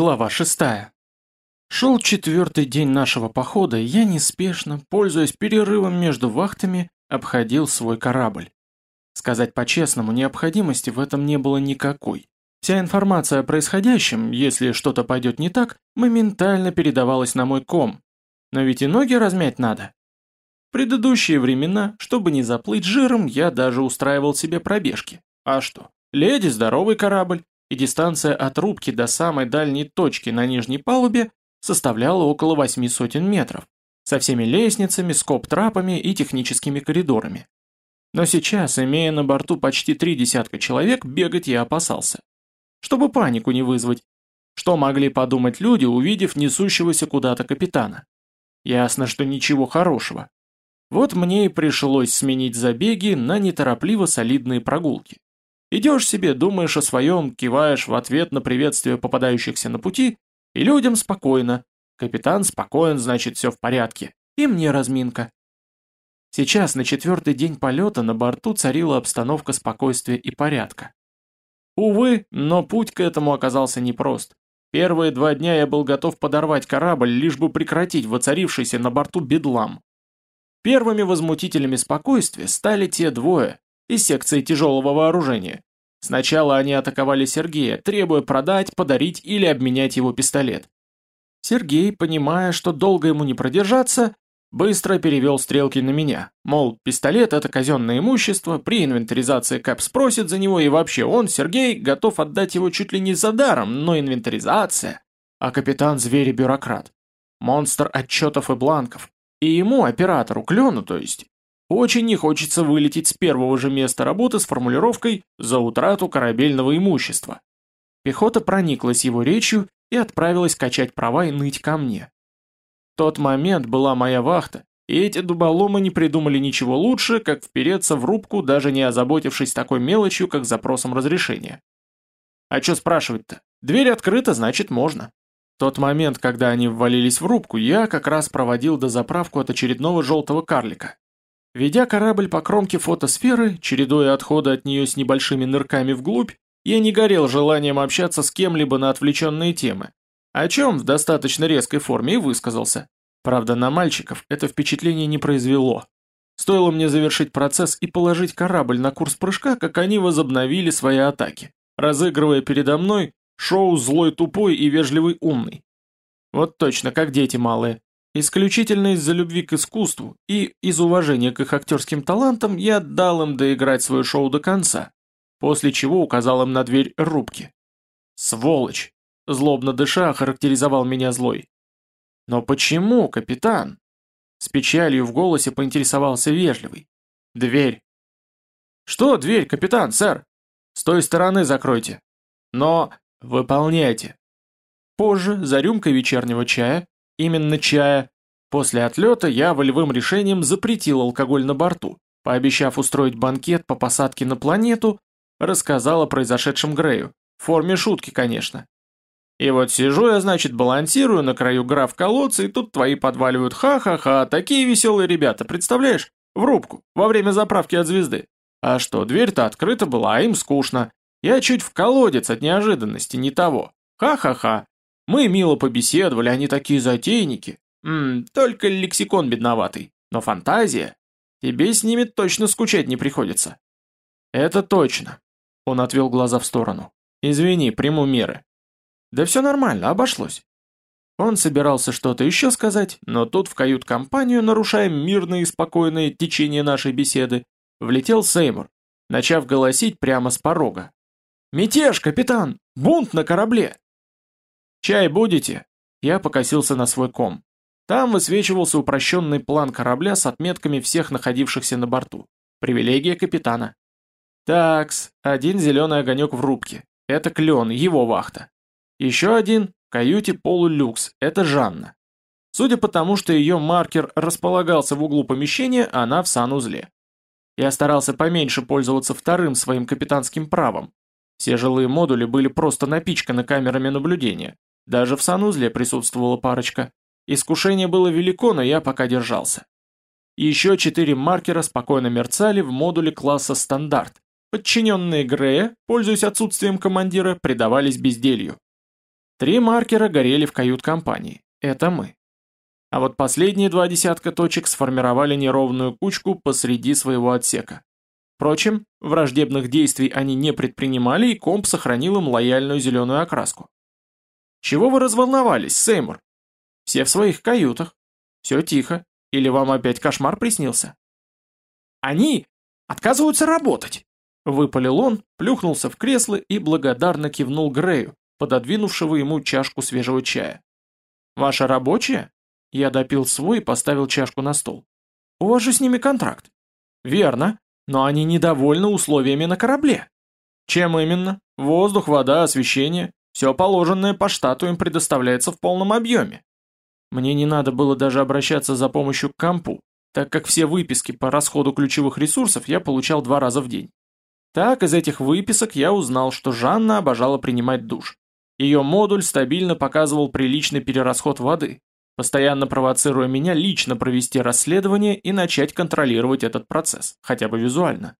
Глава шестая. Шел четвертый день нашего похода, и я неспешно, пользуясь перерывом между вахтами, обходил свой корабль. Сказать по-честному, необходимости в этом не было никакой. Вся информация о происходящем, если что-то пойдет не так, моментально передавалась на мой ком. Но ведь и ноги размять надо. В предыдущие времена, чтобы не заплыть жиром, я даже устраивал себе пробежки. А что? Леди, здоровый корабль и дистанция от рубки до самой дальней точки на нижней палубе составляла около восьми сотен метров, со всеми лестницами, скоб-трапами и техническими коридорами. Но сейчас, имея на борту почти три десятка человек, бегать я опасался. Чтобы панику не вызвать. Что могли подумать люди, увидев несущегося куда-то капитана? Ясно, что ничего хорошего. Вот мне и пришлось сменить забеги на неторопливо солидные прогулки. Идешь себе, думаешь о своем, киваешь в ответ на приветствие попадающихся на пути, и людям спокойно. Капитан спокоен, значит все в порядке. И мне разминка. Сейчас, на четвертый день полета, на борту царила обстановка спокойствия и порядка. Увы, но путь к этому оказался непрост. Первые два дня я был готов подорвать корабль, лишь бы прекратить воцарившийся на борту бедлам. Первыми возмутителями спокойствия стали те двое, из секции тяжелого вооружения. Сначала они атаковали Сергея, требуя продать, подарить или обменять его пистолет. Сергей, понимая, что долго ему не продержаться, быстро перевел стрелки на меня. Мол, пистолет – это казенное имущество, при инвентаризации Кэп спросит за него, и вообще он, Сергей, готов отдать его чуть ли не за даром, но инвентаризация. А капитан – зверь и бюрократ. Монстр отчетов и бланков. И ему, оператору, клену, то есть, очень не хочется вылететь с первого же места работы с формулировкой «за утрату корабельного имущества». Пехота прониклась его речью и отправилась качать права и ныть ко мне. В тот момент была моя вахта, и эти дуболомы не придумали ничего лучше, как впереться в рубку, даже не озаботившись такой мелочью, как запросом разрешения. А что спрашивать-то? Дверь открыта, значит можно. В тот момент, когда они ввалились в рубку, я как раз проводил дозаправку от очередного желтого карлика. Ведя корабль по кромке фотосферы, чередуя отходы от нее с небольшими нырками вглубь, я не горел желанием общаться с кем-либо на отвлеченные темы, о чем в достаточно резкой форме и высказался. Правда, на мальчиков это впечатление не произвело. Стоило мне завершить процесс и положить корабль на курс прыжка, как они возобновили свои атаки, разыгрывая передо мной шоу «Злой тупой и вежливый умный». Вот точно, как дети малые. Исключительно из-за любви к искусству и из уважения к их актерским талантам я дал им доиграть свое шоу до конца, после чего указал им на дверь рубки. «Сволочь!» — злобно дыша охарактеризовал меня злой. «Но почему, капитан?» С печалью в голосе поинтересовался вежливый. «Дверь». «Что дверь, капитан, сэр?» «С той стороны закройте». «Но...» «Выполняйте». Позже, за рюмкой вечернего чая, именно чая. После отлета я волевым решением запретил алкоголь на борту, пообещав устроить банкет по посадке на планету, рассказал о произошедшем Грею. В форме шутки, конечно. И вот сижу я, значит, балансирую на краю граф колодца, и тут твои подваливают ха-ха-ха, такие веселые ребята, представляешь? В рубку, во время заправки от звезды. А что, дверь-то открыта была, а им скучно. Я чуть в колодец от неожиданности, не того. Ха-ха-ха. Мы мило побеседовали, они такие затейники. Ммм, только лексикон бедноватый. Но фантазия. Тебе с ними точно скучать не приходится. Это точно. Он отвел глаза в сторону. Извини, приму меры. Да все нормально, обошлось. Он собирался что-то еще сказать, но тут в кают-компанию, нарушая мирное и спокойное течение нашей беседы, влетел Сеймур, начав голосить прямо с порога. «Мятеж, капитан! Бунт на корабле! «Чай будете?» Я покосился на свой ком. Там высвечивался упрощенный план корабля с отметками всех находившихся на борту. Привилегия капитана. Такс, один зеленый огонек в рубке. Это Клен, его вахта. Еще один в каюте полулюкс, это Жанна. Судя по тому, что ее маркер располагался в углу помещения, она в санузле. Я старался поменьше пользоваться вторым своим капитанским правом. Все жилые модули были просто напичканы камерами наблюдения, даже в санузле присутствовала парочка. Искушение было велико, но я пока держался. Еще четыре маркера спокойно мерцали в модуле класса «Стандарт». Подчиненные Грея, пользуясь отсутствием командира, предавались безделью. Три маркера горели в кают-компании. Это мы. А вот последние два десятка точек сформировали неровную кучку посреди своего отсека. Впрочем, враждебных действий они не предпринимали, и комп сохранил им лояльную зеленую окраску. «Чего вы разволновались, Сеймур? Все в своих каютах. Все тихо. Или вам опять кошмар приснился?» «Они отказываются работать!» Выпалил он, плюхнулся в кресло и благодарно кивнул Грею, пододвинувшего ему чашку свежего чая. «Ваша рабочая?» Я допил свой и поставил чашку на стол. «У вас же с ними контракт». «Верно, но они недовольны условиями на корабле». «Чем именно? Воздух, вода, освещение. Все положенное по штату им предоставляется в полном объеме». Мне не надо было даже обращаться за помощью к компу, так как все выписки по расходу ключевых ресурсов я получал два раза в день. Так, из этих выписок я узнал, что Жанна обожала принимать душ. Ее модуль стабильно показывал приличный перерасход воды, постоянно провоцируя меня лично провести расследование и начать контролировать этот процесс, хотя бы визуально.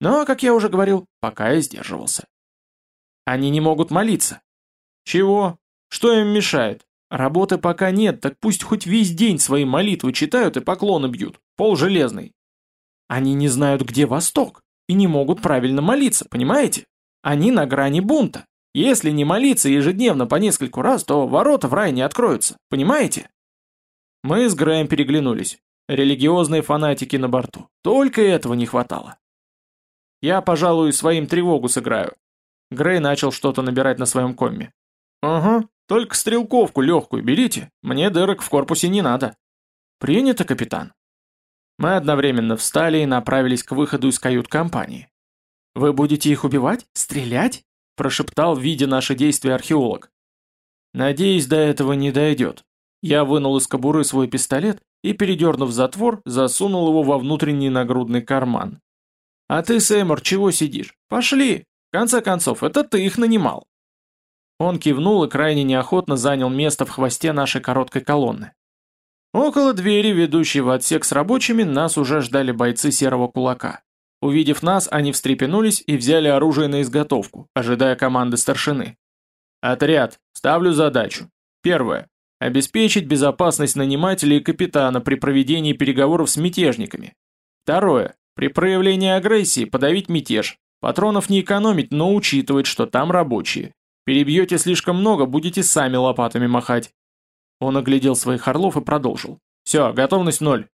Но, как я уже говорил, пока я сдерживался. Они не могут молиться. Чего? Что им мешает? Работы пока нет, так пусть хоть весь день свои молитвы читают и поклоны бьют. Пол железный. Они не знают, где Восток и не могут правильно молиться, понимаете? Они на грани бунта. Если не молиться ежедневно по нескольку раз, то ворота в рай не откроются, понимаете? Мы с Грэем переглянулись. Религиозные фанатики на борту. Только этого не хватало. Я, пожалуй, своим тревогу сыграю. Грей начал что-то набирать на своем комме. Ага, только стрелковку легкую берите, мне дырок в корпусе не надо. Принято, капитан. Мы одновременно встали и направились к выходу из кают-компании. «Вы будете их убивать? Стрелять?» – прошептал, видя наши действия археолог. «Надеюсь, до этого не дойдет». Я вынул из кобуры свой пистолет и, передернув затвор, засунул его во внутренний нагрудный карман. «А ты, Сеймур, чего сидишь? Пошли! В конце концов, это ты их нанимал!» Он кивнул и крайне неохотно занял место в хвосте нашей короткой колонны. Около двери, ведущей в отсек с рабочими, нас уже ждали бойцы серого кулака. Увидев нас, они встрепенулись и взяли оружие на изготовку, ожидая команды старшины. Отряд, ставлю задачу. Первое. Обеспечить безопасность нанимателя и капитана при проведении переговоров с мятежниками. Второе. При проявлении агрессии подавить мятеж. Патронов не экономить, но учитывать, что там рабочие. Перебьете слишком много, будете сами лопатами махать. Он оглядел своих орлов и продолжил. «Все, готовность ноль».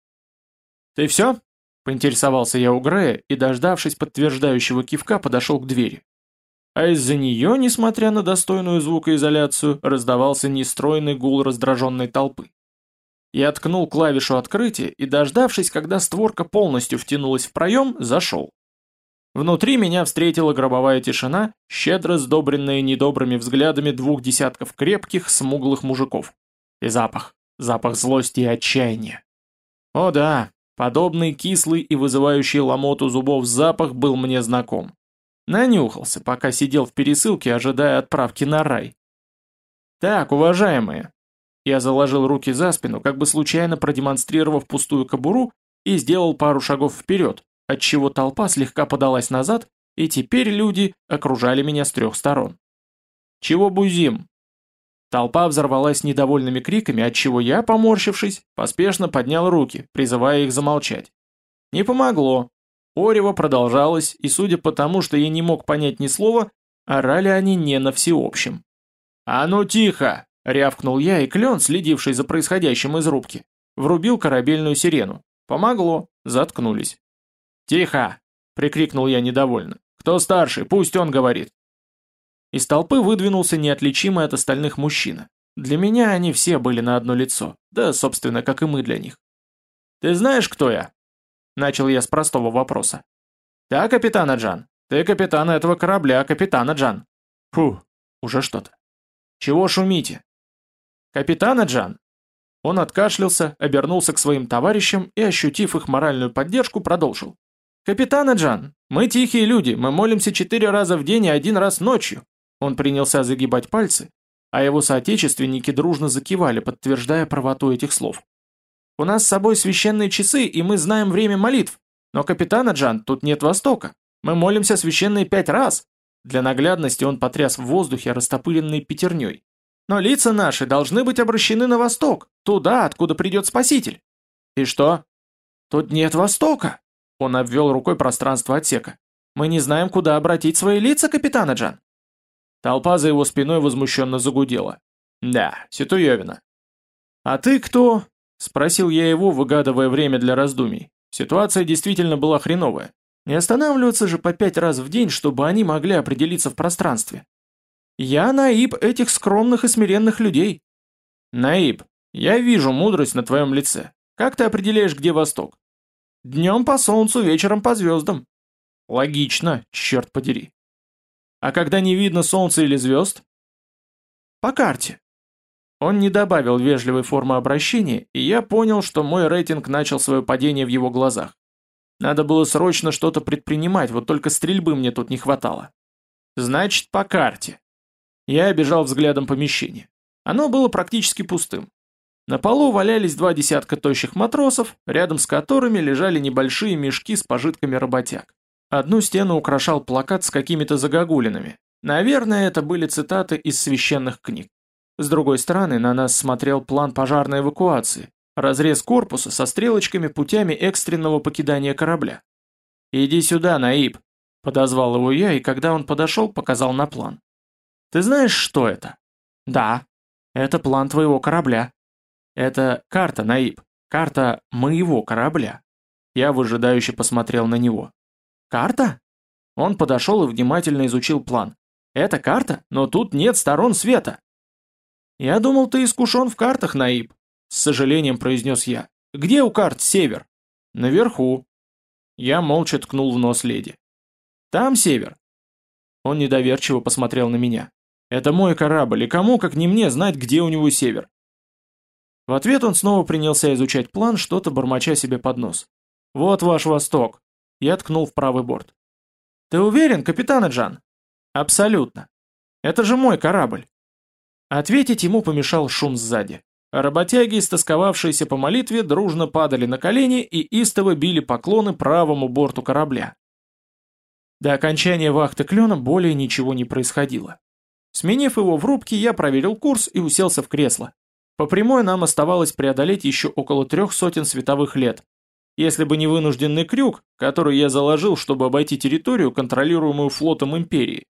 «Ты все?» – поинтересовался я у Грея и, дождавшись подтверждающего кивка, подошел к двери. А из-за нее, несмотря на достойную звукоизоляцию, раздавался нестройный гул раздраженной толпы. Я ткнул клавишу открытия и, дождавшись, когда створка полностью втянулась в проем, зашел. Внутри меня встретила гробовая тишина, щедро сдобренная недобрыми взглядами двух десятков крепких, смуглых мужиков. И запах. Запах злости и отчаяния. О да, подобный кислый и вызывающий ломоту зубов запах был мне знаком. Нанюхался, пока сидел в пересылке, ожидая отправки на рай. Так, уважаемые. Я заложил руки за спину, как бы случайно продемонстрировав пустую кобуру, и сделал пару шагов вперед, отчего толпа слегка подалась назад, и теперь люди окружали меня с трех сторон. «Чего бузим?» Толпа взорвалась недовольными криками, отчего я, поморщившись, поспешно поднял руки, призывая их замолчать. Не помогло. Орево продолжалось, и судя по тому, что я не мог понять ни слова, орали они не на всеобщем. «А ну тихо!» — рявкнул я, и клен, следивший за происходящим из рубки, врубил корабельную сирену. Помогло, заткнулись. «Тихо!» — прикрикнул я недовольно. «Кто старший? Пусть он говорит!» Из толпы выдвинулся неотличимый от остальных мужчина. Для меня они все были на одно лицо, да, собственно, как и мы для них. «Ты знаешь, кто я?» Начал я с простого вопроса. «Да, капитан Аджан. Ты капитан этого корабля, капитан Аджан». «Фу, уже что-то». «Чего шумите?» «Капитан Аджан». Он откашлялся, обернулся к своим товарищам и, ощутив их моральную поддержку, продолжил. «Капитан Аджан, мы тихие люди, мы молимся четыре раза в день и один раз ночью. Он принялся загибать пальцы, а его соотечественники дружно закивали, подтверждая правоту этих слов. «У нас с собой священные часы, и мы знаем время молитв. Но, капитан Аджан, тут нет Востока. Мы молимся священные пять раз». Для наглядности он потряс в воздухе растопыренной пятерней. Но лица наши должны быть обращены на восток, туда, откуда придет Спаситель. И что? Тут нет востока. Он обвел рукой пространство отсека. Мы не знаем, куда обратить свои лица, капитан Джан. Толпа за его спиной возмущенно загудела. Да, Ситуевина. А ты кто? Спросил я его, выгадывая время для раздумий. Ситуация действительно была хреновая. Не останавливаться же по пять раз в день, чтобы они могли определиться в пространстве. Я Наиб этих скромных и смиренных людей. Наиб, я вижу мудрость на твоем лице. Как ты определяешь, где восток? Днем по солнцу, вечером по звездам. Логично, черт подери. А когда не видно солнца или звезд? По карте. Он не добавил вежливой формы обращения, и я понял, что мой рейтинг начал свое падение в его глазах. Надо было срочно что-то предпринимать, вот только стрельбы мне тут не хватало. Значит, по карте. Я обежал взглядом помещение. Оно было практически пустым. На полу валялись два десятка тощих матросов, рядом с которыми лежали небольшие мешки с пожитками работяг. Одну стену украшал плакат с какими-то загогулинами. Наверное, это были цитаты из священных книг. С другой стороны, на нас смотрел план пожарной эвакуации, разрез корпуса со стрелочками путями экстренного покидания корабля. «Иди сюда, Наиб», — подозвал его я, и когда он подошел, показал на план. Ты знаешь, что это? Да. Это план твоего корабля. Это карта, Наиб. Карта моего корабля. Я выжидающе посмотрел на него. Карта? Он подошел и внимательно изучил план. Это карта, но тут нет сторон света. Я думал, ты искушен в картах, Наиб. С сожалением произнес я. Где у карт север? Наверху. Я молча ткнул в нос леди. Там север. Он недоверчиво посмотрел на меня. Это мой корабль, и кому, как не мне, знать, где у него север? В ответ он снова принялся изучать план, что-то бормоча себе под нос. «Вот ваш восток!» Я ткнул в правый борт. «Ты уверен, капитан Джан?» «Абсолютно. Это же мой корабль!» Ответить ему помешал шум сзади. Работяги, истосковавшиеся по молитве, дружно падали на колени и истово били поклоны правому борту корабля. До окончания вахты клена более ничего не происходило. Сменив его в рубке, я проверил курс и уселся в кресло. По прямой нам оставалось преодолеть еще около трех сотен световых лет. Если бы не вынужденный крюк, который я заложил, чтобы обойти территорию, контролируемую флотом Империи.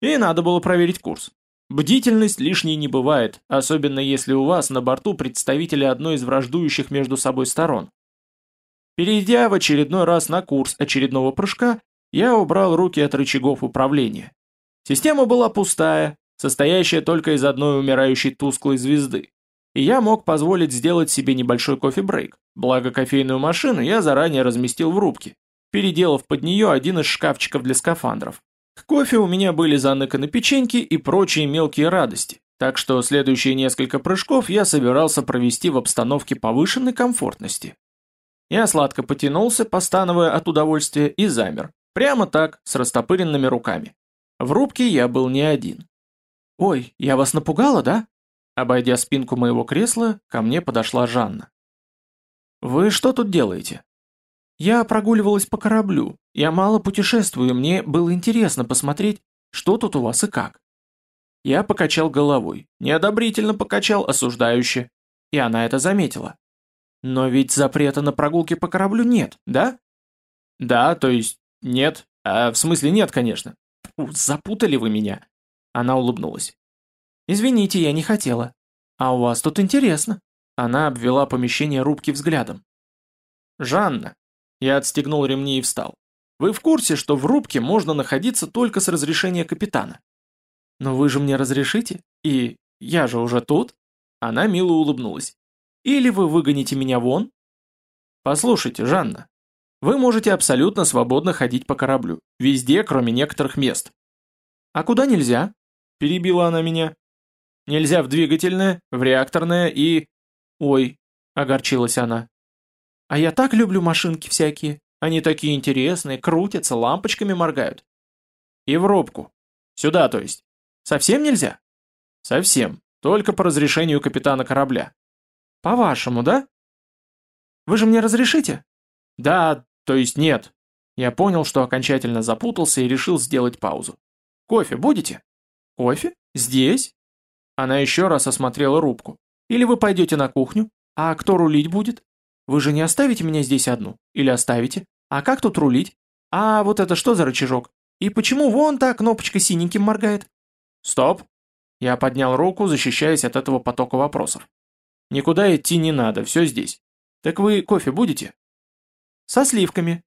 И надо было проверить курс. Бдительность лишней не бывает, особенно если у вас на борту представители одной из враждующих между собой сторон. Перейдя в очередной раз на курс очередного прыжка, я убрал руки от рычагов управления. Система была пустая, состоящая только из одной умирающей тусклой звезды. И я мог позволить сделать себе небольшой кофе-брейк, благо кофейную машину я заранее разместил в рубке, переделав под нее один из шкафчиков для скафандров. К кофе у меня были заныканы печеньки и прочие мелкие радости, так что следующие несколько прыжков я собирался провести в обстановке повышенной комфортности. Я сладко потянулся, постановая от удовольствия, и замер. Прямо так, с растопыренными руками. В рубке я был не один. «Ой, я вас напугала, да?» Обойдя спинку моего кресла, ко мне подошла Жанна. «Вы что тут делаете?» «Я прогуливалась по кораблю. Я мало путешествую, мне было интересно посмотреть, что тут у вас и как». Я покачал головой, неодобрительно покачал, осуждающе. И она это заметила. «Но ведь запрета на прогулки по кораблю нет, да?» «Да, то есть нет. А, в смысле нет, конечно. Запутали вы меня. Она улыбнулась. «Извините, я не хотела. А у вас тут интересно». Она обвела помещение рубки взглядом. «Жанна!» Я отстегнул ремни и встал. «Вы в курсе, что в рубке можно находиться только с разрешения капитана?» «Но вы же мне разрешите? И я же уже тут?» Она мило улыбнулась. «Или вы выгоните меня вон?» «Послушайте, Жанна, вы можете абсолютно свободно ходить по кораблю, везде, кроме некоторых мест». «А куда нельзя?» — перебила она меня. «Нельзя в двигательное, в реакторное и...» «Ой», — огорчилась она. «А я так люблю машинки всякие. Они такие интересные, крутятся, лампочками моргают». «И в рубку. Сюда, то есть. Совсем нельзя?» «Совсем. Только по разрешению капитана корабля». «По-вашему, да?» «Вы же мне разрешите?» «Да, то есть нет». Я понял, что окончательно запутался и решил сделать паузу. «Кофе будете?» «Кофе? Здесь?» Она еще раз осмотрела рубку. Или вы пойдете на кухню? А кто рулить будет? Вы же не оставите меня здесь одну? Или оставите? А как тут рулить? А вот это что за рычажок? И почему вон та кнопочка синеньким моргает? Стоп. Я поднял руку, защищаясь от этого потока вопросов. Никуда идти не надо, все здесь. Так вы кофе будете? Со сливками.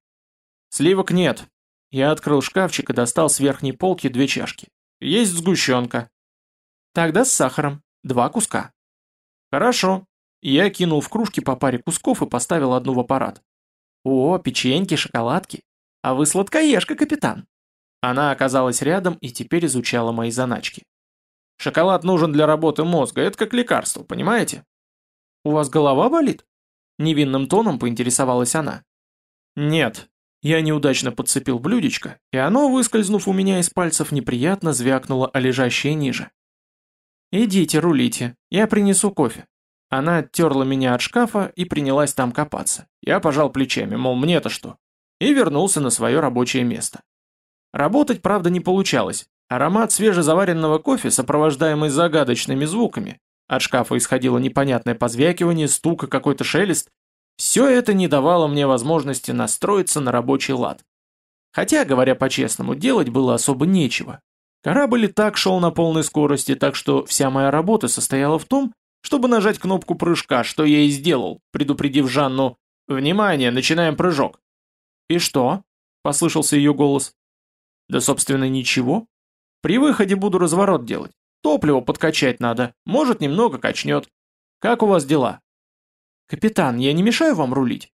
Сливок нет. Я открыл шкафчик и достал с верхней полки две чашки. Есть сгущенка. Тогда с сахаром. Два куска. Хорошо. Я кинул в кружки по паре кусков и поставил одну в аппарат. О, печеньки, шоколадки. А вы сладкоежка, капитан. Она оказалась рядом и теперь изучала мои заначки. Шоколад нужен для работы мозга, это как лекарство, понимаете? У вас голова болит? Невинным тоном поинтересовалась она. Нет. Я неудачно подцепил блюдечко, и оно, выскользнув у меня из пальцев, неприятно звякнуло о лежащее ниже. «Идите, рулите, я принесу кофе». Она оттерла меня от шкафа и принялась там копаться. Я пожал плечами, мол, мне-то что? И вернулся на свое рабочее место. Работать, правда, не получалось. Аромат свежезаваренного кофе, сопровождаемый загадочными звуками, от шкафа исходило непонятное позвякивание, стук и какой-то шелест, все это не давало мне возможности настроиться на рабочий лад. Хотя, говоря по-честному, делать было особо нечего. Корабль и так шел на полной скорости, так что вся моя работа состояла в том, чтобы нажать кнопку прыжка, что я и сделал, предупредив Жанну «Внимание, начинаем прыжок». «И что?» – послышался ее голос. «Да, собственно, ничего. При выходе буду разворот делать. Топливо подкачать надо, может, немного качнет. Как у вас дела?» «Капитан, я не мешаю вам рулить?»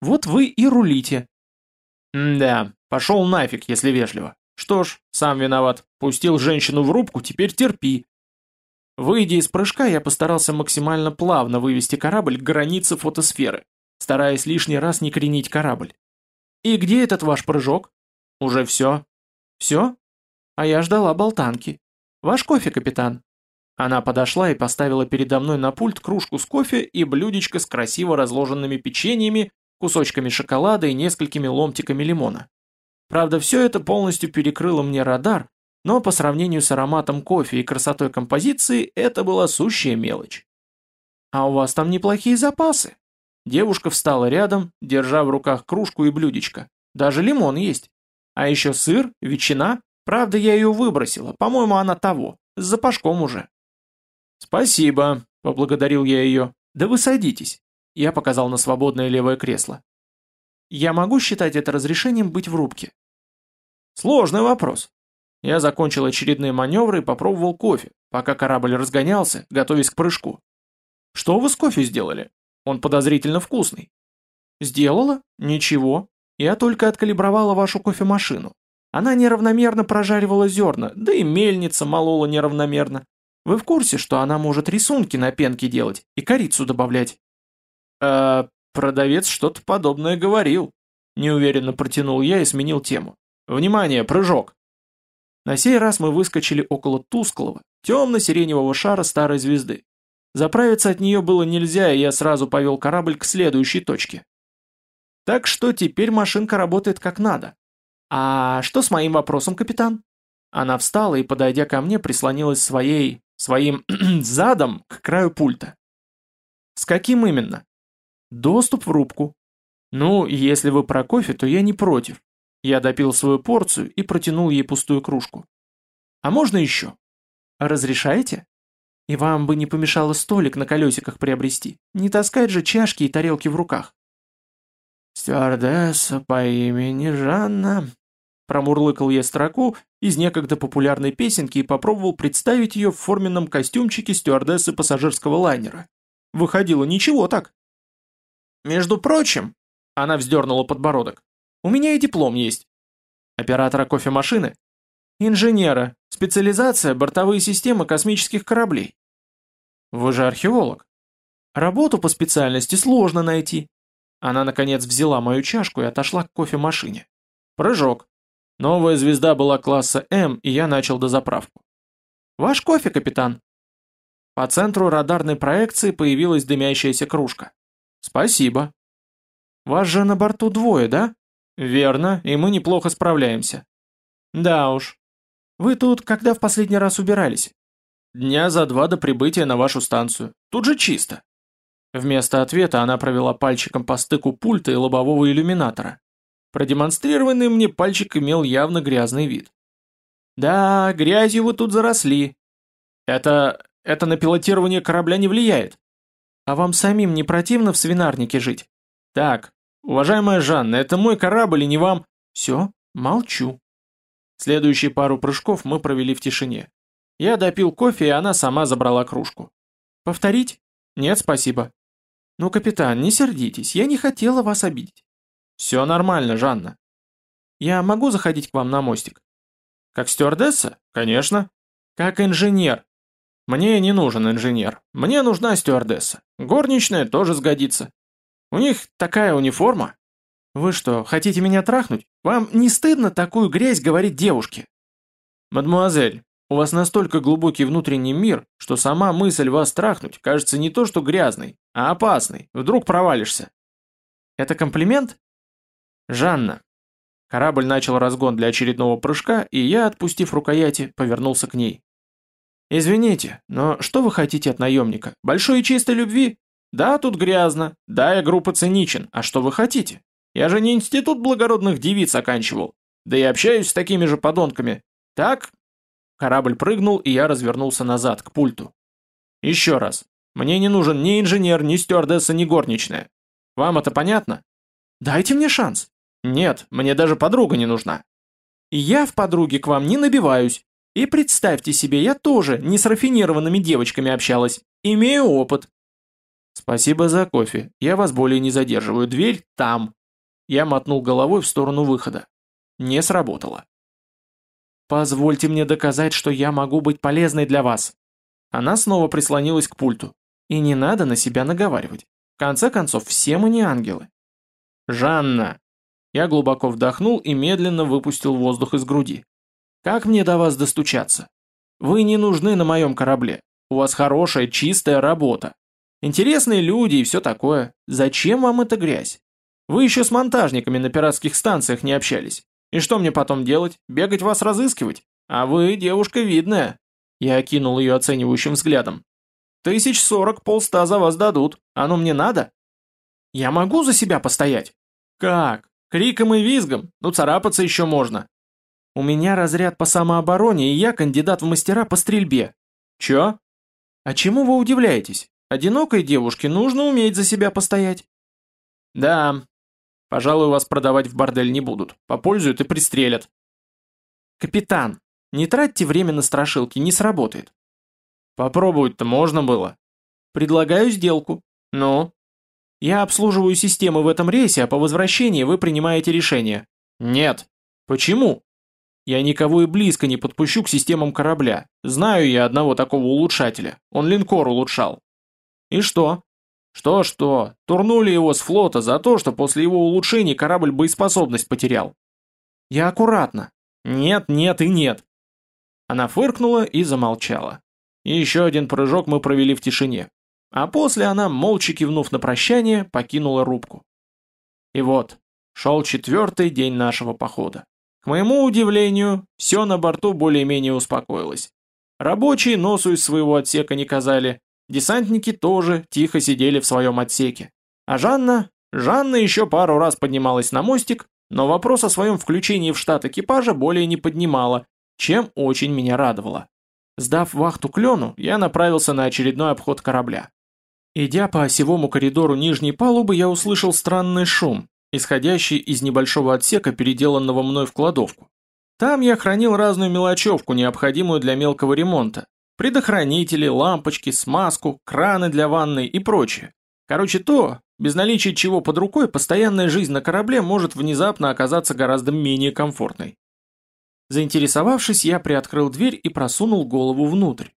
«Вот вы и рулите». «Да, пошел нафиг, если вежливо. Что ж, сам виноват. Пустил женщину в рубку, теперь терпи». Выйдя из прыжка, я постарался максимально плавно вывести корабль к границе фотосферы, стараясь лишний раз не кренить корабль. «И где этот ваш прыжок?» «Уже все». «Все? А я ждала болтанки. Ваш кофе, капитан». Она подошла и поставила передо мной на пульт кружку с кофе и блюдечко с красиво разложенными печеньями, кусочками шоколада и несколькими ломтиками лимона. Правда, все это полностью перекрыло мне радар, но по сравнению с ароматом кофе и красотой композиции это была сущая мелочь. «А у вас там неплохие запасы». Девушка встала рядом, держа в руках кружку и блюдечко. Даже лимон есть. А еще сыр, ветчина. Правда, я ее выбросила, по-моему, она того, с запашком уже. «Спасибо», — поблагодарил я ее. «Да вы садитесь». Я показал на свободное левое кресло. «Я могу считать это разрешением быть в рубке?» «Сложный вопрос». Я закончил очередные маневры и попробовал кофе, пока корабль разгонялся, готовясь к прыжку. «Что вы с кофе сделали? Он подозрительно вкусный». «Сделала? Ничего. Я только откалибровала вашу кофемашину. Она неравномерно прожаривала зерна, да и мельница молола неравномерно. Вы в курсе, что она может рисунки на пенке делать и корицу добавлять?» «Э, продавец что-то подобное говорил». Неуверенно протянул я и сменил тему. «Внимание, прыжок!» На сей раз мы выскочили около тусклого, темно-сиреневого шара старой звезды. Заправиться от нее было нельзя, и я сразу повел корабль к следующей точке. Так что теперь машинка работает как надо. А что с моим вопросом, капитан? Она встала и, подойдя ко мне, прислонилась своей своим задом к краю пульта. С каким именно? Доступ в рубку. Ну, если вы про кофе, то я не против. Я допил свою порцию и протянул ей пустую кружку. А можно еще? Разрешаете? И вам бы не помешало столик на колесиках приобрести. Не таскать же чашки и тарелки в руках. Стюардесса по имени Жанна Промурлыкал я строку из некогда популярной песенки и попробовал представить ее в форменном костюмчике стюардессы пассажирского лайнера. Выходило ничего так. «Между прочим», — она вздернула подбородок, — «у меня и диплом есть». «Оператора кофемашины?» «Инженера. Специализация — бортовые системы космических кораблей». «Вы же археолог». «Работу по специальности сложно найти». Она, наконец, взяла мою чашку и отошла к кофемашине. Прыжок. Новая звезда была класса М, и я начал дозаправку. «Ваш кофе, капитан!» По центру радарной проекции появилась дымящаяся кружка. «Спасибо». «Вас же на борту двое, да?» «Верно, и мы неплохо справляемся». «Да уж. Вы тут когда в последний раз убирались?» дня за два до прибытия на вашу станцию. Тут же чисто». Вместо ответа она провела пальчиком по стыку пульта и лобового иллюминатора. Продемонстрированный мне пальчик имел явно грязный вид. «Да, грязью вы тут заросли. Это... это на пилотирование корабля не влияет. А вам самим не противно в свинарнике жить? Так, уважаемая Жанна, это мой корабль и не вам...» «Все, молчу». Следующие пару прыжков мы провели в тишине. Я допил кофе, и она сама забрала кружку. «Повторить?» «Нет, спасибо». «Ну, капитан, не сердитесь, я не хотела вас обидеть». «Все нормально, Жанна». «Я могу заходить к вам на мостик?» «Как стюардесса? Конечно». «Как инженер?» «Мне не нужен инженер. Мне нужна стюардесса. Горничная тоже сгодится. У них такая униформа». «Вы что, хотите меня трахнуть? Вам не стыдно такую грязь говорить девушке?» «Мадемуазель, у вас настолько глубокий внутренний мир, что сама мысль вас трахнуть кажется не то что грязной, а опасной. Вдруг провалишься. Это комплимент? Жанна. Корабль начал разгон для очередного прыжка, и я, отпустив рукояти, повернулся к ней. «Извините, но что вы хотите от наемника? Большой и чистой любви? Да, тут грязно. Да, я группа циничен. А что вы хотите? Я же не институт благородных девиц оканчивал. Да и общаюсь с такими же подонками. Так, Корабль прыгнул, и я развернулся назад, к пульту. «Еще раз. Мне не нужен ни инженер, ни стюардесса, ни горничная. Вам это понятно?» «Дайте мне шанс». «Нет, мне даже подруга не нужна». «Я в подруге к вам не набиваюсь. И представьте себе, я тоже не с рафинированными девочками общалась. Имею опыт». «Спасибо за кофе. Я вас более не задерживаю. Дверь там». Я мотнул головой в сторону выхода. Не сработало. «Позвольте мне доказать, что я могу быть полезной для вас». Она снова прислонилась к пульту. И не надо на себя наговаривать. В конце концов, все мы не ангелы. «Жанна!» Я глубоко вдохнул и медленно выпустил воздух из груди. «Как мне до вас достучаться? Вы не нужны на моем корабле. У вас хорошая, чистая работа. Интересные люди и все такое. Зачем вам эта грязь? Вы еще с монтажниками на пиратских станциях не общались. И что мне потом делать? Бегать вас разыскивать? А вы девушка видная. Я окинул ее оценивающим взглядом. Тысяч сорок полста за вас дадут. Оно мне надо? Я могу за себя постоять? Как? Криком и визгом? Ну царапаться еще можно. У меня разряд по самообороне, и я кандидат в мастера по стрельбе. Чё? А чему вы удивляетесь? Одинокой девушке нужно уметь за себя постоять. Да, Пожалуй, вас продавать в бордель не будут. Попользуют и пристрелят. Капитан, не тратьте время на страшилки, не сработает. Попробовать-то можно было. Предлагаю сделку. Ну? Я обслуживаю системы в этом рейсе, а по возвращении вы принимаете решение. Нет. Почему? Я никого и близко не подпущу к системам корабля. Знаю я одного такого улучшателя. Он линкор улучшал. И что? Что-что, турнули его с флота за то, что после его улучшений корабль боеспособность потерял. Я аккуратно. Нет, нет и нет. Она фыркнула и замолчала. И еще один прыжок мы провели в тишине. А после она, молча кивнув на прощание, покинула рубку. И вот, шел четвертый день нашего похода. К моему удивлению, все на борту более-менее успокоилось. Рабочие носу из своего отсека не казали, Десантники тоже тихо сидели в своем отсеке. А Жанна? Жанна еще пару раз поднималась на мостик, но вопрос о своем включении в штат экипажа более не поднимала, чем очень меня радовало. Сдав вахту клену, я направился на очередной обход корабля. Идя по осевому коридору нижней палубы, я услышал странный шум, исходящий из небольшого отсека, переделанного мной в кладовку. Там я хранил разную мелочевку, необходимую для мелкого ремонта, Предохранители, лампочки, смазку, краны для ванной и прочее. Короче, то, без наличия чего под рукой, постоянная жизнь на корабле может внезапно оказаться гораздо менее комфортной. Заинтересовавшись, я приоткрыл дверь и просунул голову внутрь.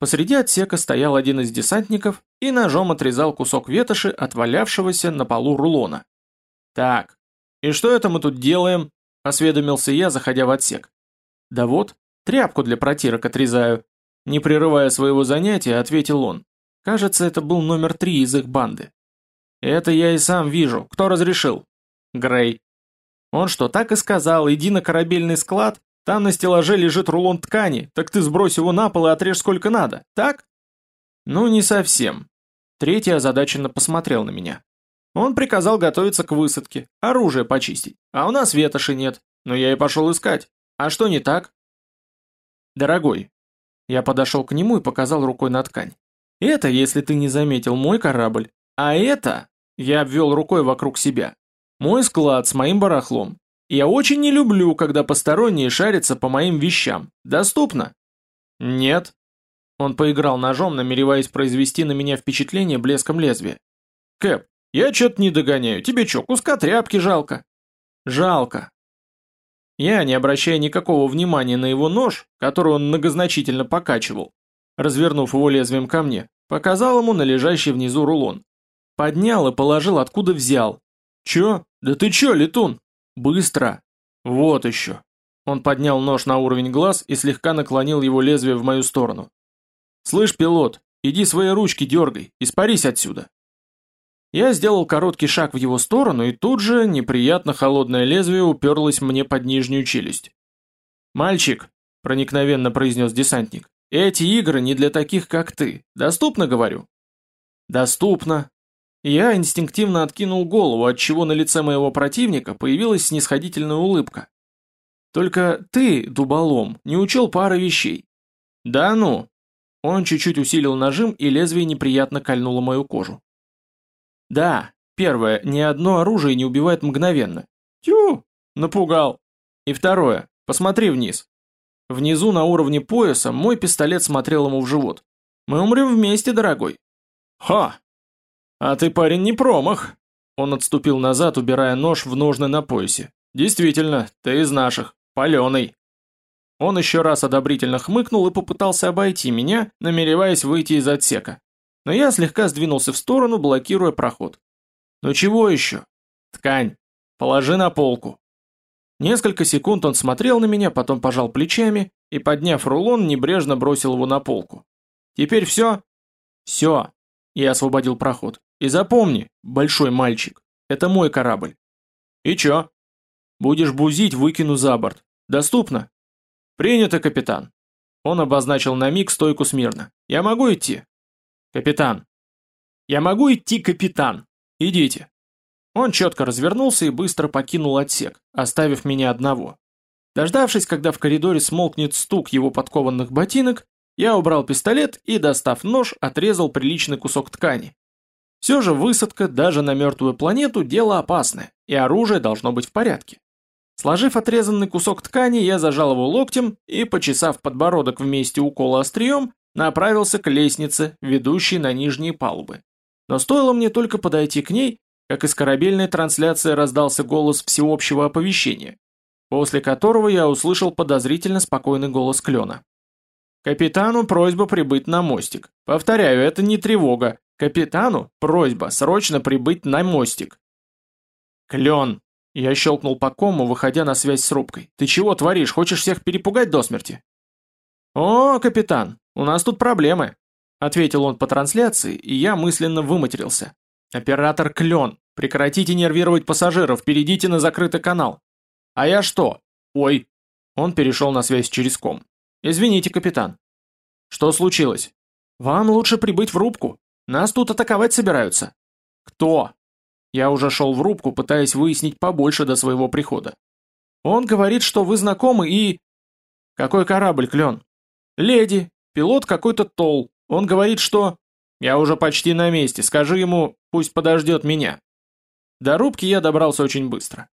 Посреди отсека стоял один из десантников и ножом отрезал кусок ветоши от валявшегося на полу рулона. «Так, и что это мы тут делаем?» – осведомился я, заходя в отсек. «Да вот, тряпку для протирок отрезаю», не прерывая своего занятия, ответил он. Кажется, это был номер три из их банды. Это я и сам вижу. Кто разрешил? Грей. Он что, так и сказал, иди на корабельный склад? Там на стеллаже лежит рулон ткани, так ты сбрось его на пол и отрежь сколько надо, так? Ну, не совсем. Третий озадаченно посмотрел на меня. Он приказал готовиться к высадке, оружие почистить, а у нас ветоши нет, но я и пошел искать. А что не так? Дорогой. Я подошел к нему и показал рукой на ткань. Это, если ты не заметил, мой корабль. А это, я обвел рукой вокруг себя, мой склад с моим барахлом. Я очень не люблю, когда посторонние шарятся по моим вещам. Доступно? Нет. Он поиграл ножом, намереваясь произвести на меня впечатление блеском лезвия. Кэп, я что-то не догоняю. Тебе что, куска тряпки жалко? Жалко. Я, не обращая никакого внимания на его нож, который он многозначительно покачивал, развернув его лезвием ко мне, показал ему на лежащий внизу рулон. Поднял и положил, откуда взял. Чё? Да ты чё, летун? Быстро. Вот еще. Он поднял нож на уровень глаз и слегка наклонил его лезвие в мою сторону. «Слышь, пилот, иди свои ручки дергай, испарись отсюда». Я сделал короткий шаг в его сторону, и тут же неприятно холодное лезвие уперлось мне под нижнюю челюсть. «Мальчик», — проникновенно произнес десантник, — «эти игры не для таких, как ты. Доступно, говорю?» «Доступно», я инстинктивно откинул голову, отчего на лице моего противника появилась снисходительная улыбка. «Только ты, дуболом, не учел пары вещей». «Да ну!» Он чуть-чуть усилил нажим, и лезвие неприятно кольнуло мою кожу. «Да, первое, ни одно оружие не убивает мгновенно». «Тю!» Напугал. И второе, посмотри вниз. Внизу на уровне пояса мой пистолет смотрел ему в живот. «Мы умрем вместе, дорогой». «Ха!» «А ты, парень, не промах!» Он отступил назад, убирая нож в ножны на поясе. «Действительно, ты из наших. Паленый!» Он еще раз одобрительно хмыкнул и попытался обойти меня, намереваясь выйти из отсека. Но я слегка сдвинулся в сторону, блокируя проход. «Ну чего еще?» «Ткань. Положи на полку». Несколько секунд он смотрел на меня, потом пожал плечами и, подняв рулон, небрежно бросил его на полку. «Теперь все?» «Все». Я освободил проход. И запомни, большой мальчик, это мой корабль. И чё? Будешь бузить, выкину за борт. Доступно? Принято, капитан. Он обозначил на миг стойку смирно. Я могу идти? Капитан. Я могу идти, капитан. Идите. Он четко развернулся и быстро покинул отсек, оставив меня одного. Дождавшись, когда в коридоре смолкнет стук его подкованных ботинок, я убрал пистолет и, достав нож, отрезал приличный кусок ткани. Все же высадка даже на мертвую планету – дело опасное, и оружие должно быть в порядке. Сложив отрезанный кусок ткани, я зажал его локтем и, почесав подбородок вместе укола острием, направился к лестнице, ведущей на нижние палубы. Но стоило мне только подойти к ней, как из корабельной трансляции раздался голос всеобщего оповещения, после которого я услышал подозрительно спокойный голос Клена. «Капитану просьба прибыть на мостик. Повторяю, это не тревога, Капитану просьба срочно прибыть на мостик. Клен. Я щелкнул по кому, выходя на связь с рубкой. Ты чего творишь? Хочешь всех перепугать до смерти? О, капитан, у нас тут проблемы. Ответил он по трансляции, и я мысленно выматерился. Оператор Клен, прекратите нервировать пассажиров, перейдите на закрытый канал. А я что? Ой. Он перешел на связь через ком. Извините, капитан. Что случилось? Вам лучше прибыть в рубку. Нас тут атаковать собираются. Кто? Я уже шел в рубку, пытаясь выяснить побольше до своего прихода. Он говорит, что вы знакомы и... Какой корабль, Клен? Леди, пилот какой-то Тол. Он говорит, что... Я уже почти на месте, скажи ему, пусть подождет меня. До рубки я добрался очень быстро.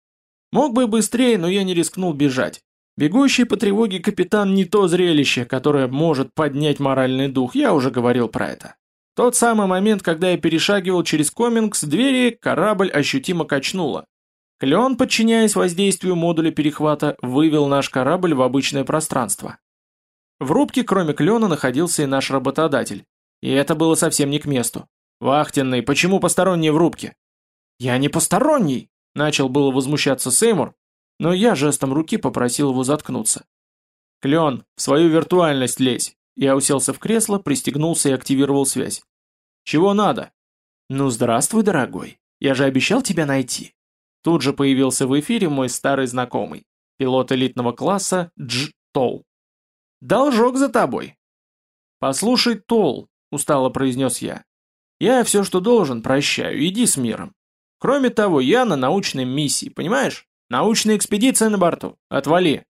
Мог бы быстрее, но я не рискнул бежать. Бегущий по тревоге капитан не то зрелище, которое может поднять моральный дух, я уже говорил про это. Тот самый момент, когда я перешагивал через комингс двери, корабль ощутимо качнуло. Клен, подчиняясь воздействию модуля перехвата, вывел наш корабль в обычное пространство. В рубке, кроме Клена, находился и наш работодатель. И это было совсем не к месту. «Вахтенный, почему посторонний в рубке?» «Я не посторонний!» – начал было возмущаться Сеймур, но я жестом руки попросил его заткнуться. «Клен, в свою виртуальность лезь!» Я уселся в кресло, пристегнулся и активировал связь. «Чего надо?» «Ну, здравствуй, дорогой. Я же обещал тебя найти». Тут же появился в эфире мой старый знакомый. пилот элитного класса Дж. Тол. «Должок за тобой». «Послушай, Тол», — устало произнес я. «Я все, что должен, прощаю, иди с миром. Кроме того, я на научной миссии, понимаешь? Научная экспедиция на борту. Отвали».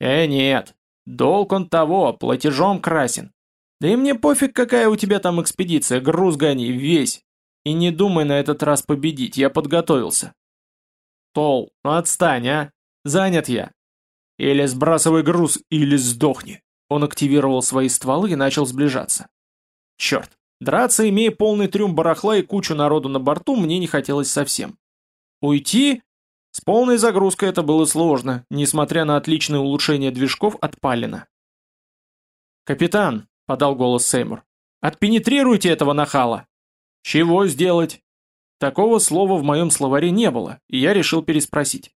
«Э, нет. Долг он того, платежом красен. Да и мне пофиг, какая у тебя там экспедиция, груз гони, весь. И не думай на этот раз победить, я подготовился. Тол, ну отстань, а? Занят я. Или сбрасывай груз, или сдохни. Он активировал свои стволы и начал сближаться. Черт, драться, имея полный трюм барахла и кучу народу на борту, мне не хотелось совсем. Уйти? С полной загрузкой это было сложно, несмотря на отличное улучшение движков от Палина. «Капитан», — подал голос Сеймур, — «отпенетрируйте этого нахала!» «Чего сделать?» Такого слова в моем словаре не было, и я решил переспросить.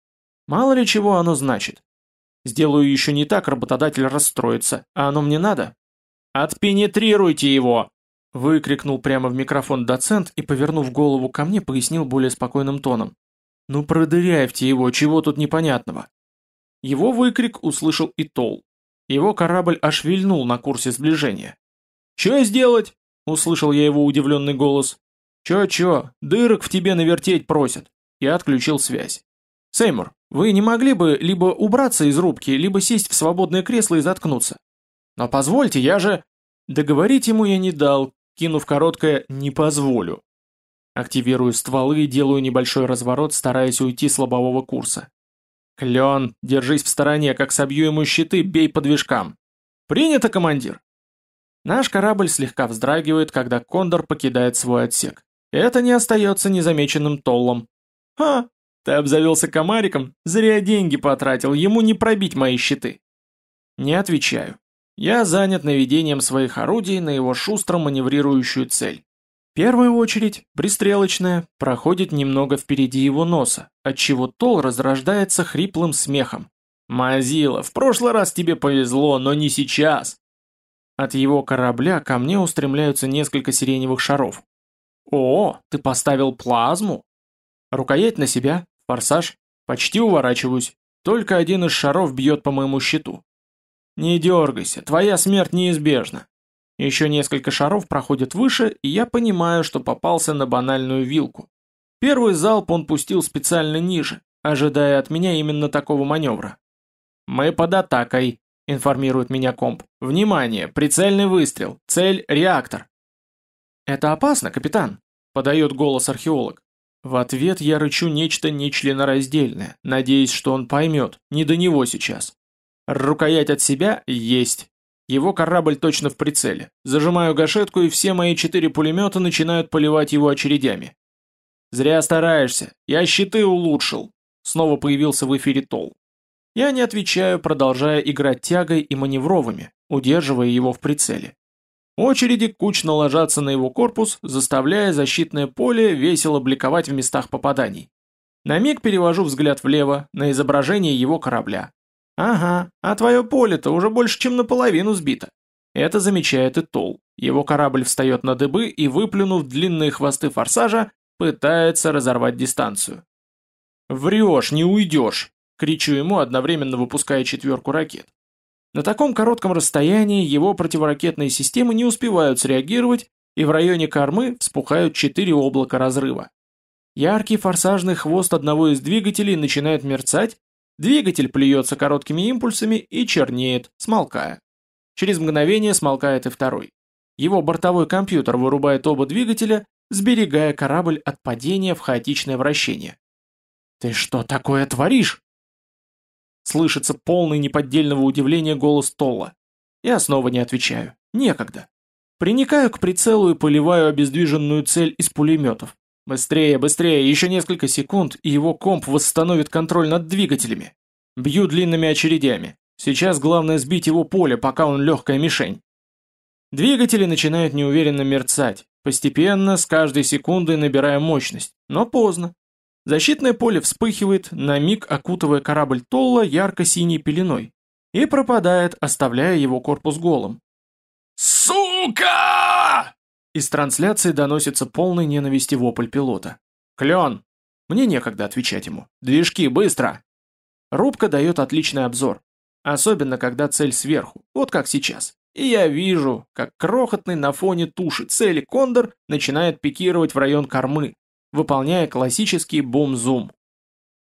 Мало ли чего оно значит. Сделаю еще не так, работодатель расстроится, а оно мне надо. «Отпенетрируйте его!» Выкрикнул прямо в микрофон доцент и, повернув голову ко мне, пояснил более спокойным тоном. «Ну продырявьте его, чего тут непонятного?» Его выкрик услышал и Тол. Его корабль аж вильнул на курсе сближения. «Че сделать?» Услышал я его удивленный голос. «Чё-чё, дырок в тебе навертеть просят». Я отключил связь. «Сеймур, вы не могли бы либо убраться из рубки, либо сесть в свободное кресло и заткнуться?» «Но позвольте, я же...» Договорить ему я не дал, кинув короткое «не позволю». Активирую стволы и делаю небольшой разворот, стараясь уйти с лобового курса. «Клен, держись в стороне, как собью ему щиты, бей по движкам». «Принято, командир!» Наш корабль слегка вздрагивает, когда Кондор покидает свой отсек. Это не остается незамеченным толлом. «Ха, ты обзавелся комариком? Зря деньги потратил, ему не пробить мои щиты». Не отвечаю. Я занят наведением своих орудий на его шустро маневрирующую цель. Первая очередь, пристрелочная, проходит немного впереди его носа, отчего Тол разрождается хриплым смехом. «Мазила, в прошлый раз тебе повезло, но не сейчас. От его корабля ко мне устремляются несколько сиреневых шаров. «О, ты поставил плазму?» Рукоять на себя, форсаж, почти уворачиваюсь. Только один из шаров бьет по моему щиту. «Не дергайся, твоя смерть неизбежна». Еще несколько шаров проходят выше, и я понимаю, что попался на банальную вилку. Первый залп он пустил специально ниже, ожидая от меня именно такого маневра. «Мы под атакой», информирует меня комп. «Внимание! Прицельный выстрел! Цель – реактор!» «Это опасно, капитан!» – подает голос археолог. В ответ я рычу нечто нечленораздельное, надеясь, что он поймет, не до него сейчас. Рукоять от себя есть. Его корабль точно в прицеле. Зажимаю гашетку, и все мои четыре пулемета начинают поливать его очередями. «Зря стараешься. Я щиты улучшил». Снова появился в эфире Тол. Я не отвечаю, продолжая играть тягой и маневровыми, удерживая его в прицеле. Очереди кучно ложатся на его корпус, заставляя защитное поле весело бликовать в местах попаданий. На миг перевожу взгляд влево, на изображение его корабля. Ага, а твое поле-то уже больше, чем наполовину сбито. Это замечает и Тол. Его корабль встает на дыбы и, выплюнув длинные хвосты форсажа, пытается разорвать дистанцию. «Врешь, не уйдешь!» кричу ему, одновременно выпуская четверку ракет. На таком коротком расстоянии его противоракетные системы не успевают среагировать, и в районе кормы вспухают четыре облака разрыва. Яркий форсажный хвост одного из двигателей начинает мерцать, двигатель плюется короткими импульсами и чернеет, смолкая. Через мгновение смолкает и второй. Его бортовой компьютер вырубает оба двигателя, сберегая корабль от падения в хаотичное вращение. «Ты что такое творишь?» Слышится полный неподдельного удивления голос Толла. Я снова не отвечаю. Некогда. Приникаю к прицелу и поливаю обездвиженную цель из пулеметов. Быстрее, быстрее, еще несколько секунд, и его комп восстановит контроль над двигателями. Бью длинными очередями. Сейчас главное сбить его поле, пока он легкая мишень. Двигатели начинают неуверенно мерцать, постепенно, с каждой секундой набирая мощность, но поздно. Защитное поле вспыхивает, на миг окутывая корабль Толла ярко-синей пеленой, и пропадает, оставляя его корпус голым. «Сука!» Из трансляции доносится полный ненависти вопль пилота. «Клен!» Мне некогда отвечать ему. «Движки, быстро!» Рубка дает отличный обзор. Особенно, когда цель сверху, вот как сейчас. И я вижу, как крохотный на фоне туши цели кондор начинает пикировать в район кормы, выполняя классический бум-зум.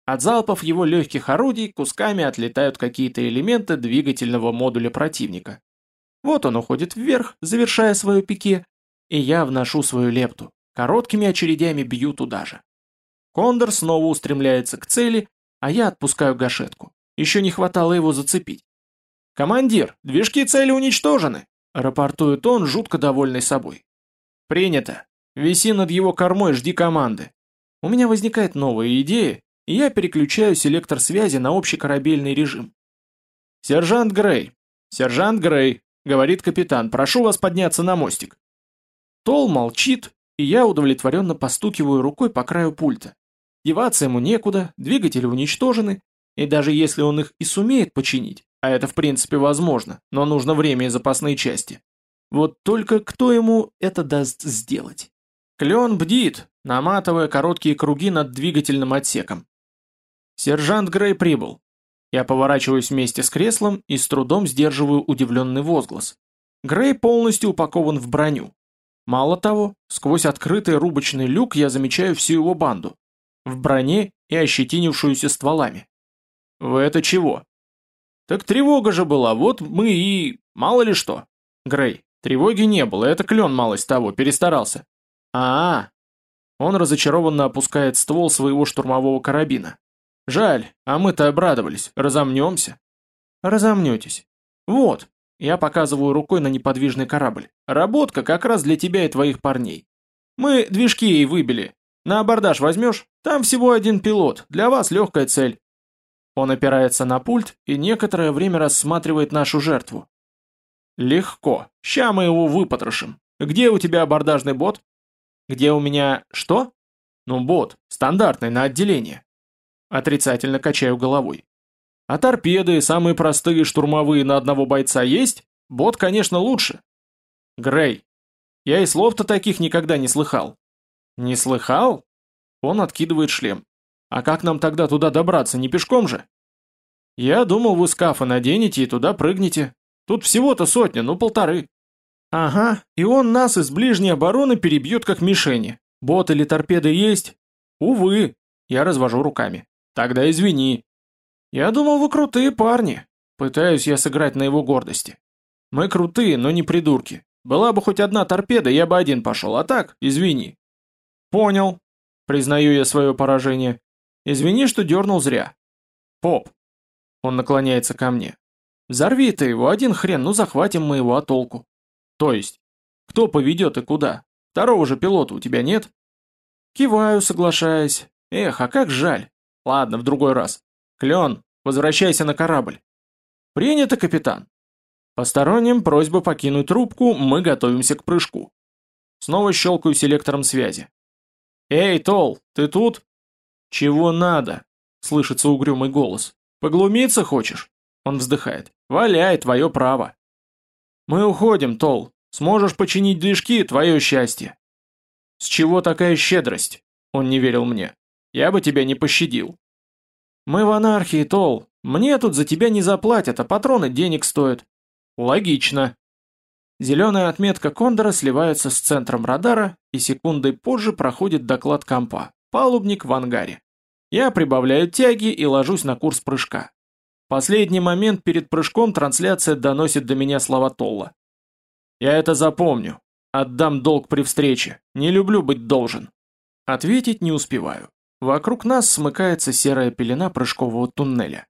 От залпов его легких орудий кусками отлетают какие-то элементы двигательного модуля противника. Вот он уходит вверх, завершая свое пике, и я вношу свою лепту. Короткими очередями бью туда же. Кондор снова устремляется к цели, а я отпускаю гашетку. Еще не хватало его зацепить. «Командир, движки цели уничтожены!» — рапортует он, жутко довольный собой. «Принято. Виси над его кормой, жди команды. У меня возникает новая идея, и я переключаю селектор связи на общекорабельный режим. «Сержант Грей! Сержант Грей!» — говорит капитан. «Прошу вас подняться на мостик». Тол молчит, и я удовлетворенно постукиваю рукой по краю пульта. Деваться ему некуда, двигатели уничтожены, и даже если он их и сумеет починить, а это в принципе возможно, но нужно время и запасные части, вот только кто ему это даст сделать? Клен бдит, наматывая короткие круги над двигательным отсеком. Сержант Грей прибыл. Я поворачиваюсь вместе с креслом и с трудом сдерживаю удивленный возглас. Грей полностью упакован в броню. Мало того, сквозь открытый рубочный люк я замечаю всю его банду. В броне и ощетинившуюся стволами. Вы это чего? Так тревога же была, вот мы и... мало ли что. Грей, тревоги не было, это клен малость того, перестарался. А. Он разочарованно опускает ствол своего штурмового карабина. Жаль, а мы-то обрадовались. Разомнемся. Разомнетесь. Вот. Я показываю рукой на неподвижный корабль. Работка как раз для тебя и твоих парней. Мы движки ей выбили. На абордаж возьмешь? Там всего один пилот. Для вас легкая цель. Он опирается на пульт и некоторое время рассматривает нашу жертву. Легко. Ща мы его выпотрошим. Где у тебя абордажный бот? Где у меня... что? Ну, бот. Стандартный, на отделение. Отрицательно качаю головой. А торпеды, самые простые штурмовые на одного бойца есть? Бот, конечно, лучше. Грей. Я и слов-то таких никогда не слыхал. Не слыхал? Он откидывает шлем. А как нам тогда туда добраться, не пешком же? Я думал, вы скафы наденете и туда прыгнете. Тут всего-то сотня, ну полторы. Ага, и он нас из ближней обороны перебьет как мишени. Бот или торпеды есть? Увы. Я развожу руками. Тогда извини. Я думал, вы крутые парни. Пытаюсь я сыграть на его гордости. Мы крутые, но не придурки. Была бы хоть одна торпеда, я бы один пошел, а так, извини. Понял. Признаю я свое поражение. Извини, что дернул зря. Поп. Он наклоняется ко мне. Взорви ты его, один хрен, ну захватим мы его, а толку? То есть, кто поведет и куда? Второго же пилота у тебя нет? Киваю, соглашаясь. Эх, а как жаль. Ладно, в другой раз. Клен, возвращайся на корабль. Принято, капитан. Посторонним просьба покинуть рубку, мы готовимся к прыжку. Снова щелкаю селектором связи. «Эй, Тол, ты тут?» «Чего надо?» — слышится угрюмый голос. «Поглумиться хочешь?» Он вздыхает. «Валяй, твое право». «Мы уходим, Тол. Сможешь починить движки — твое счастье». «С чего такая щедрость?» Он не верил мне. Я бы тебя не пощадил. Мы в анархии, Тол. Мне тут за тебя не заплатят, а патроны денег стоят. Логично. Зеленая отметка Кондора сливается с центром радара, и секундой позже проходит доклад компа. Палубник в ангаре. Я прибавляю тяги и ложусь на курс прыжка. Последний момент перед прыжком трансляция доносит до меня слова Толла. Я это запомню. Отдам долг при встрече. Не люблю быть должен. Ответить не успеваю. Вокруг нас смыкается серая пелена прыжкового туннеля.